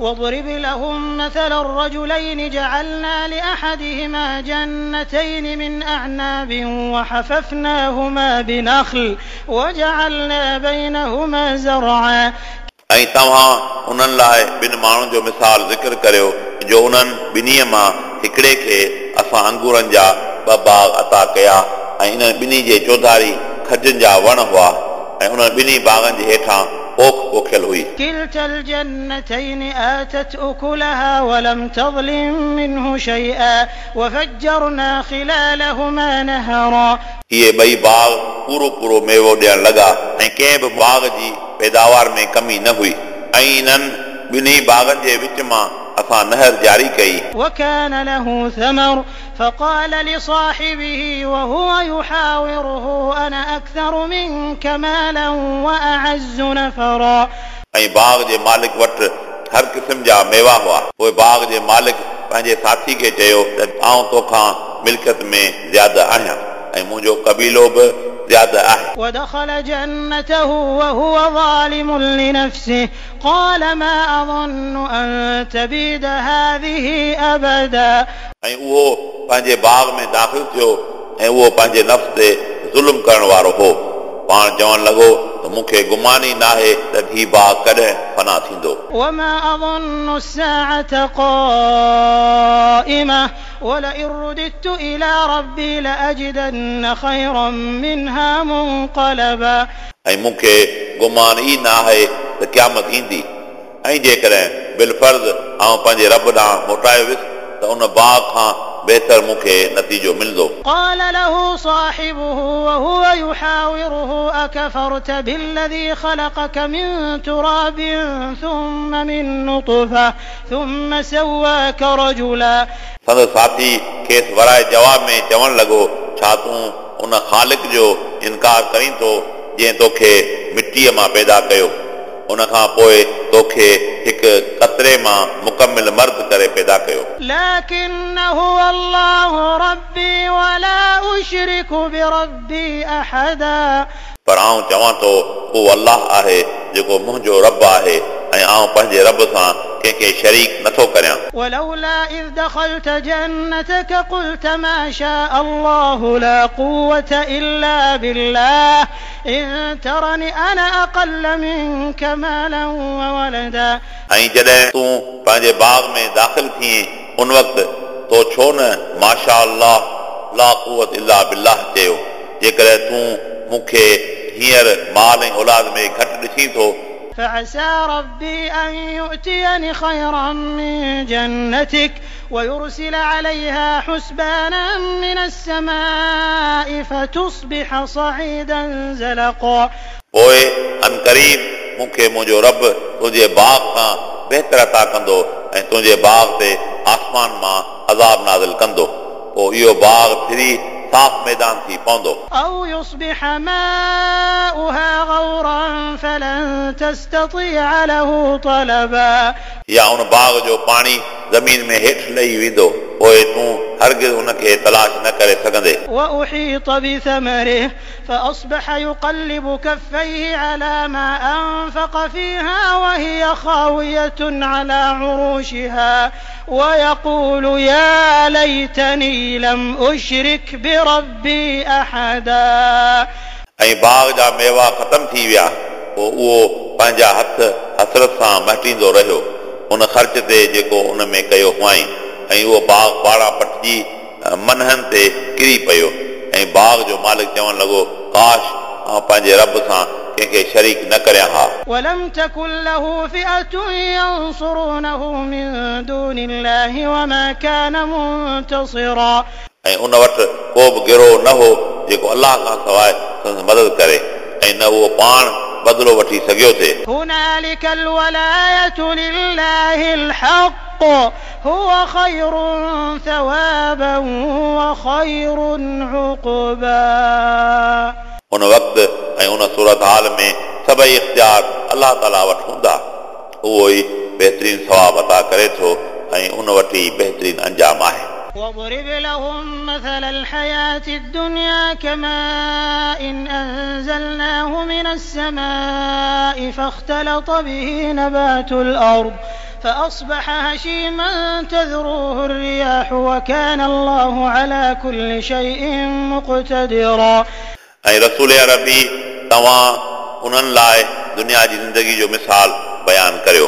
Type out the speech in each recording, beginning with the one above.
واضرب لهم مثل الرجلين جعلنا لأحدهما جنتين من أعناب وحففناهما بنخل وجعلنا بينهما زرعا ऐं तव्हां उन्हनि लाइ ॿिनि माण्हुनि जो मिसाल ज़िक्र करियो जो उन्हनि ॿिन्हीअ मां हिकिड़े खे असां अंगूरनि जा ॿ बाग अता कया ऐं इन्हनि ॿिन्ही जे चौधारी खजनि जा वण हुआ ऐं उन्हनि ॿिन्ही बागनि जे हेठां पोख पोखियल हुई كلتا الجنتين آتت أكلها ولم تظلم منه شيئا وفجرنا خلالهما نهرا इहे ॿई बाग पूरो पूरो मेवो ॾियणु लॻा ऐं कंहिं बि बाग जी पैदावार में कमी न हुई ऐं इन्हनि ॿिन्ही बागनि जे विच मां असां नहर जारी कई وكان له ثمر فقال لصاحبه وهو يحاوره أنا أكثر منك مالا وأعز نفرا ऐं बाग जे मालिक वटि हर क़िस्म जा मेवा हुआ पोइ बाग जे मालिक पंहिंजे साथी खे चयो त आउं तोखां मिल्कियत में ज़्यादा आहियां ऐं मुंहिंजो कबीलो बि ज़्यादा आहे ودخل جنته وهو ظالم لنفسه قال ما أظن أن تبيد هذه أبدا ऐं उहो पंहिंजे बाग में दाख़िल थियो ऐं उहो पंहिंजे नफ़्स ते ज़ुल्म करण वारो हो पाण चवणु लॻो त मूंखे गुमानी नाहे त हीउ बाग कॾहिं फना थींदो وما أظن الساعة قائمة ولئن رددت إلى ربي لأجدن خيرا منها منقلبا ऐं मूंखे गुमान ई न आहे त क़यामत ईंदी ऐं जेकॾहिं बिलफर्ज़ आउं पंहिंजे रब ॾांहुं मोटायो वियुसि त उन बाग खां बहितर मूंखे नतीजो मिलंदो قال له صاحبه وهو يحاوره أكفرت بالذي خلقك من تراب ثم من نطفة ثم سواك رجلا संदसि साथी खेसि वराए जवाब में चवणु लॻो छा तूं उन ख़ालिक जो इनकार करीं थो जंहिं तोखे मिटीअ मां पैदा कयो उन खां पोइ तोखे हिकु कतरे मां मुकमिल मर्द करे पैदा कयो لكن هو الله ربي ولا أشرك بربي أحدا पर आउं चवां थो हू अलाह आहे जेको मुंहिंजो रब आहे ऐं आउं पंहिंजे रब सां कंहिंखे शरीक नथो करियां ولولا إذ دخلت جنتك قلت ما شاء الله لا قوة إلا بالله إن ترني أنا أقل منك مالا وولدا ऐं जॾहिं तूं पंहिंजे बाग में दाख़िल थी उन वक़्तु तो छो न माशा अल्लाह ला कुवत इला बिल्लाह चयो जेकॾहिं तूं मूंखे हींअर माल ऐं औलाद में घटि ॾिसी थो فعسى ربي أن يؤتيني خيرا من جنتك ويرسل عليها حسبانا من السماء فتصبح صعيدا زلقا पोइ अन क़रीब मूंखे मुंहिंजो रब तुंहिंजे बाग खां बहितर अता कंदो ऐं तुंहिंजे बाग ते आसमान मां अज़ाब नाज़िल कंदो पोइ इहो बाग फिरी صاف ميدان في فندق أو يصبح ماؤها غورا فلن تستطيع له طلبا. يا ان باغ جو پانی زمین میں ہٹ لئی ويندو أو تو هرگز ان کے تلاش نہ کرے سکن وأحيط بثمره فأصبح يقلب كفيه على ما أنفق فيها وهي خاوية على عروشها ويقول يا ليتني لم أشرك بربي أحدا ऐं बाग जा मेवा ख़तम थी विया पोइ उहो पंहिंजा हथ हसरत सां मटींदो रहियो उन ख़र्च ते जेको उन में कयो हुआईं ऐं उहो बाग पाड़ा पटिजी मनहनि ते किरी पियो ऐं बाग जो मालिक चवणु लॻो काश आउं पंहिंजे रब सां कंहिंखे शरीक न करियां हा ولم تكن له فئة ينصرونه من دون الله وما كان منتصرا ऐं उन वटि को बि गिरोह न हो जेको अलाह खां सवाइ संदसि मदद करे ऐं न उहो पाण बदिलो वठी सघियो थे هنالك الولاية لله الحق هو خير ثوابا وخير عقبا उन वक़्तु ऐं उन सूरत हाल में सभई इख़्तियार अलाह ताला वटि हूंदा उहो ई बहितरीन सवाब अदा करे थो ऐं उन वटि ई बहितरीन अंजाम आहे واضرب لهم مثل الحياة الدنيا كماء إن أنزلناه من السماء فاختلط به نبات الأرض فأصبح هشيما تذروه الرياح وكان الله على كل شيء مقتدرا ऐं रसूल अरबी तव्हां उन्हनि लाइ दुनिया जी ज़िंदगी जो मिसाल बयानु करियो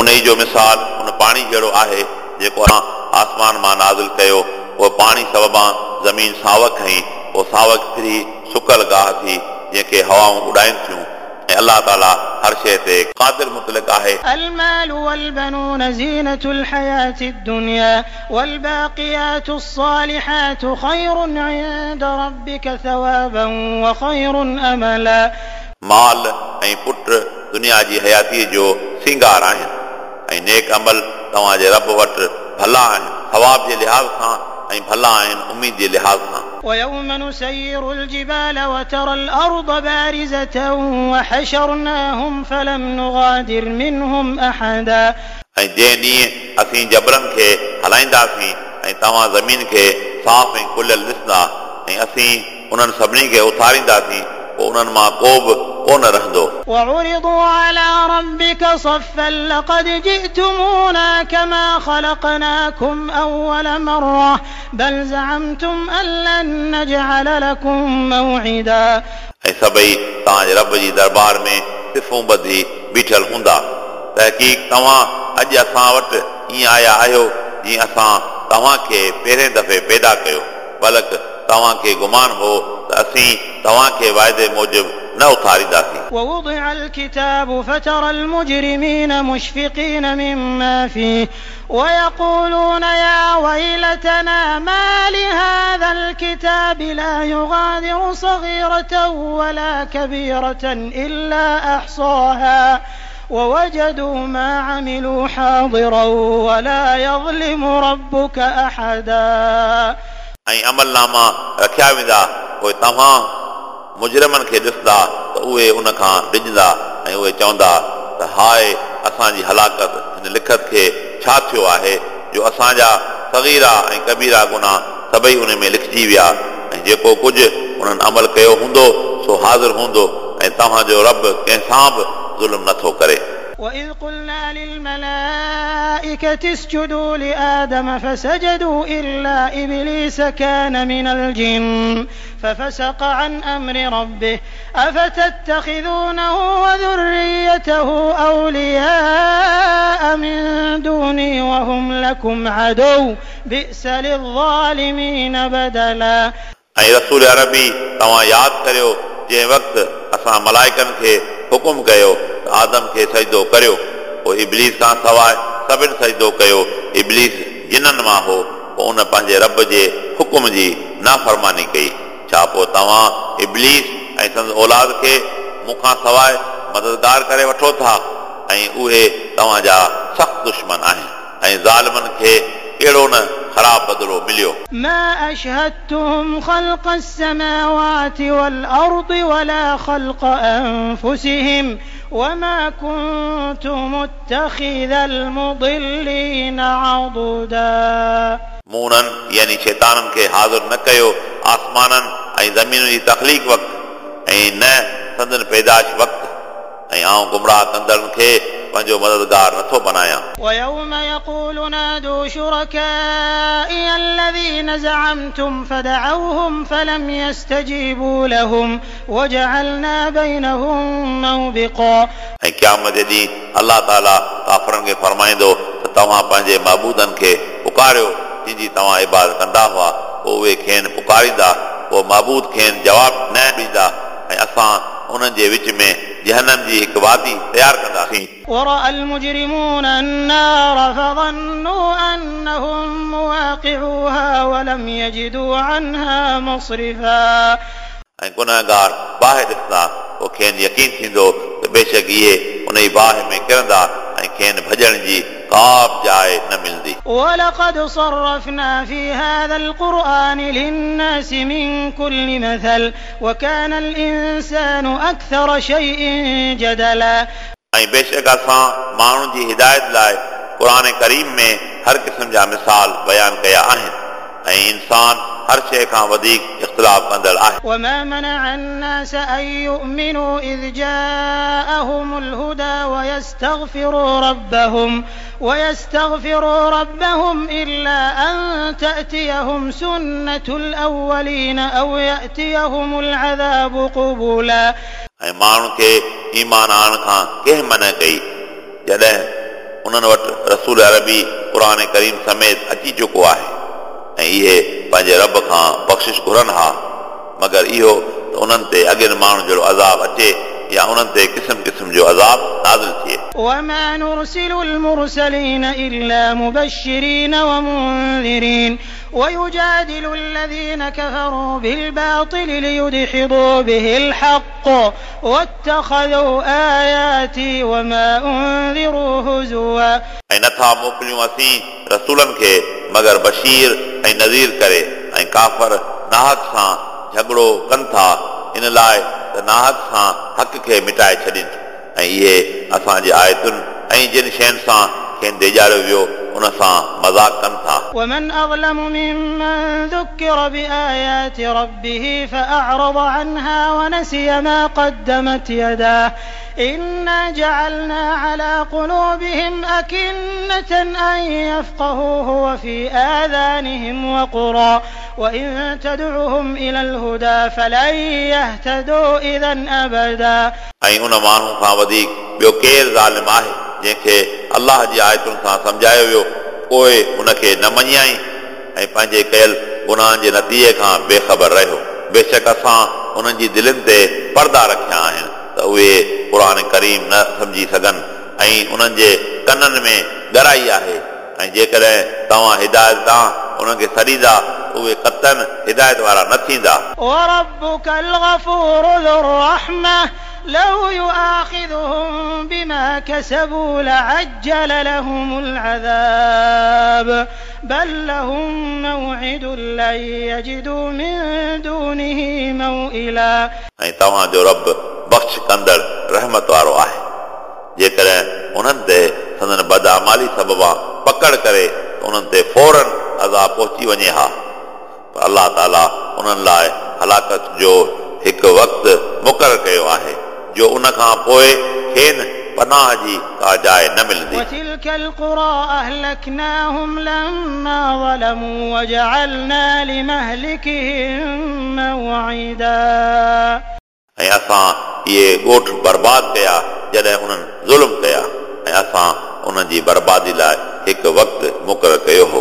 उन ई जो मिसाल उन पाणी जहिड़ो आहे जेको आसमान मां नाज़िल कयो उहो पाणी सबबां ज़मीन सावक हई उहो सावक फिरी सुकल गाह थी जंहिंखे हवाऊं उॾाइनि थियूं ऐं अलाह ताला हर शइ ते क़ादिर मुतलिक आहे المال والبنون زينة الحياة الدنيا والباقيات الصالحات خير عند ربك ثوابا وخير أملا माल ऐं पुट दुनिया जी हयातीअ जो सिंगार आहिनि ऐं नेक अमल तव्हांजे रब वटि भला आहिनि सवाब जे लिहाज़ सां ऐं भला आहिनि उमीद जे लिहाज़ सां ويوم نسير الجبال وترى الأرض بارزة وحشرناهم فلم نغادر منهم أحدا ऐं जंहिं ॾींहुं असीं जबरनि खे हलाईंदासीं ऐं तव्हां ज़मीन खे साफ़ ऐं खुलियल ॾिसंदा ऐं असीं उन्हनि सभिनी खे उथारींदासीं पोइ उन्हनि मां को बि कोन रहंदो وعرضوا على ربك صفا لقد جئتمونا كما خلقناكم أول مرة بل زعمتم أن لن نجعل لكم موعدا ऐं सभई तव्हांजे रब जी दरबार में सिफ़ूं ॿधी बीठल हूंदा तहक़ीक़ तव्हां अॼु असां वटि ईअं आया आहियो जीअं असां तव्हांखे पहिरें दफ़े पैदा कयो बलक तव्हांखे गुमान हो त असीं तव्हांखे वाइदे मूजिबि ووضع الكتاب فترى المجرمين مشفقين مما فيه ويقولون يا ويلتنا ما لهذا الكتاب لا يغادر صغيرة ولا كبيرة إلا أحصاها ووجدوا ما عملوا حاضرا ولا يظلم ربك أحدا. أي أمل ناما رکھیا ویندا کوئی تمام مجرمن کي ڏسندا ته اهي ان کان ڊڄندا ۽ اهي چوندا ته هاءِ اسان جي هلاڪت هن لکت کي ڇا ٿيو آهي جو اسان جا سگيرا ۽ ڪبيرا گناهه سڀئي ان ۾ لکجي ويا. ۽ جيڪو ڪجهه انهن عمل ڪيو هوندو سو حاضر هوندو ۽ توهان جو رب ڪنهن سان به ظلم نٿو ڪري وإذ قلنا للملائكة اسجدوا لآدم فسجدوا إلا إبليس كان من الجن ففسق عن أمر ربه أفتتخذونه وذريته أولياء من دوني وهم لكم عدو بئس للظالمين بدلا ऐं रसूल अरबी तव्हां यादि करियो जंहिं वक़्तु असां मलाइकनि खे हुकुम कयो त آدم کي سجدو ڪريو. پوءِ ابليس کان سواءِ سڀني سجدو ڪيو. ابليس جنن مان هو پوءِ ان پنهنجي رب جي حڪم جي نافرماني ڪئي. ڇا پوءِ توهان ابليس ۽ سندس اولاد کي مون کان سواءِ مددگار ڪري وٺو ٿا؟ ۽ اهي توهان جا سخت دشمن آهن. ۽ ظالمن کي ڪهڙو نه خراب بدلو مليو ما أشهدتهم خلق السماوات والأرض ولا خلق أنفسهم وما كنت متخذ المضلين عضدا. مونا يعني شيطانا كي حاضر نكيو آسمانا أي زمين تخليق وقت أي نه سندن پیداش وقت أي آن گمراه ڪندڙن كي आउं गुमराह कंदड़नि खे पंहिंजो मददगार नथो बनायां ويوم يقول نادوا شركائي الذين زعمتم فدعوهم فلم يستجيبوا لهم وجعلنا بينهم موبقا ऐं क़यामत ॾींहुं अलाह ताला काफ़रनि खे फरमाईंदो त तव्हां पंहिंजे महबूदनि खे पुकारियो जंहिंजी तव्हां इबादत कंदा हुआ पोइ उहे खेनि पुकारींदा पोइ महबूद खेनि जवाबु न ॾींदा ऐं असां उन्हनि जे विच में जहनम जी हिकु वादी तयारु कंदासीं ورأى المجرمون النار فظنوا أنهم مواقعوها ولم يجدوا عنها مصرفا ऐं गुनहगार बाहि ॾिसंदा पोइ खेनि यकीन थींदो त बेशक इहे उन ई बाहि में किरंदा ऐं खेनि भॼण जी का बि जाइ न मिलंदी ولقد صرفنا في هذا القرآن للناس من كل مثل وكان الإنسان أكثر شيء جدلا ऐं बेशक असां माण्हुनि जी हिदायत लाइ क़ुर करीम में हर क़िस्म जा मिसाल बयानु कया आहिनि ऐं इंसान हर शइ खां वधीक इख़्तिलाफ़ कंदड़ आहे وما منع الناس أن يؤمنوا إذ جاءهم الهدى ويستغفروا ربهم ويستغفروا ربهم إلا أن تأتيهم سنة الأولين أو يأتيهم العذاب قبولا ऐं माण्हुनि खे ईमान आणण खां कंहिं मना कई जॾहिं उन्हनि वटि रसूल अरबी क़ुर करीम समेत अची चुको आहे ऐं इहे पंहिंजे रब खां बख़्शिश घुरनि हा मगर इहो त उन्हनि ते अॻियनि माण्हुनि जहिड़ो अज़ाब अचे या उन्हनि ते क़िस्म क़िस्म जो अज़ाब नाज़िल थिए وما نرسل المرسلين إلا مبشرين ومنذرين ويجادل الذين كفروا بالباطل ليدحضوا به الحق واتخذوا آياتي وما أنذروا هزوا ऐं नथा मोकिलियूं असीं रसूलनि खे मगर बशीर ۽ نذير ڪري ۽ ڪافر ناهڪ سان جهڳڙو ڪن ٿا. ان لاءِ ته ناهڪ سان حق کي مٽائي ڇڏن. ۽ اهي اسان جي آيتن ۽ جن شين سان کين ڏيجاريو ويو ان سان مذاق کن تھا۔ ومن أظلم ممن ذكر بآيات ربه فأعرض عنها ونسي ما قدمت يداه. إنا جعلنا على قلوبهم أكنة أن يفقهوه وفي آذانهم وقرا. وإن تدعهم إلى الهدى فلن يهتدوا إذا أبدا. ۽ ان ماڻهو کان وڌيڪ ٻيو ظالم آهي جنهن کي الله جي آيتن سان سمجهايو ويو پوءِ ان کي نه مڃيائي ۽ پنهنجي ڪيل گناهن جي نتيجي کان بيخبر رهيو. بيشڪ اسان انهن جي دلن تي پردا رکيا آهن ته اهي قرآن ڪريم نه سمجهي سگهن ۽ انهن جي ڪنن ۾ ڳرائي آهي. ۽ جيڪڏهن توهان هدايت تان انهن کي ڇڏيندا उहे कतन हिदायत वारा न थींदा وربك الغفور ذو الرحمة لو يؤاخذهم بما كسبوا لعجل لهم العذاب بل لهم موعد لن يجدوا من دونه موئلا ऐं तव्हांजो रब बख़्श कंदड़ रहमत वारो आहे जेकॾहिं उन्हनि ते संदन बदामाली सबबा पकड़ करे त उन्हनि ते फौरन अज़ाब पहुची वञे हा पर अलाह ताला उन्हनि लाइ हलाकत जो हिकु वक़्तु मुक़ररु कयो आहे जो उन खां पोइ खेनि पनाह जी का जाइ न मिलंदी وتلك القرى أهلكناهم لما ظلموا وجعلنا لمهلكهم موعدا ऐं असां इहे ॻोठ बर्बादु कया जॾहिं उन्हनि ज़ुल्म कया ऐं असां उन्हनि जी बर्बादी लाइ हिकु वक़्तु मुक़ररु कयो हो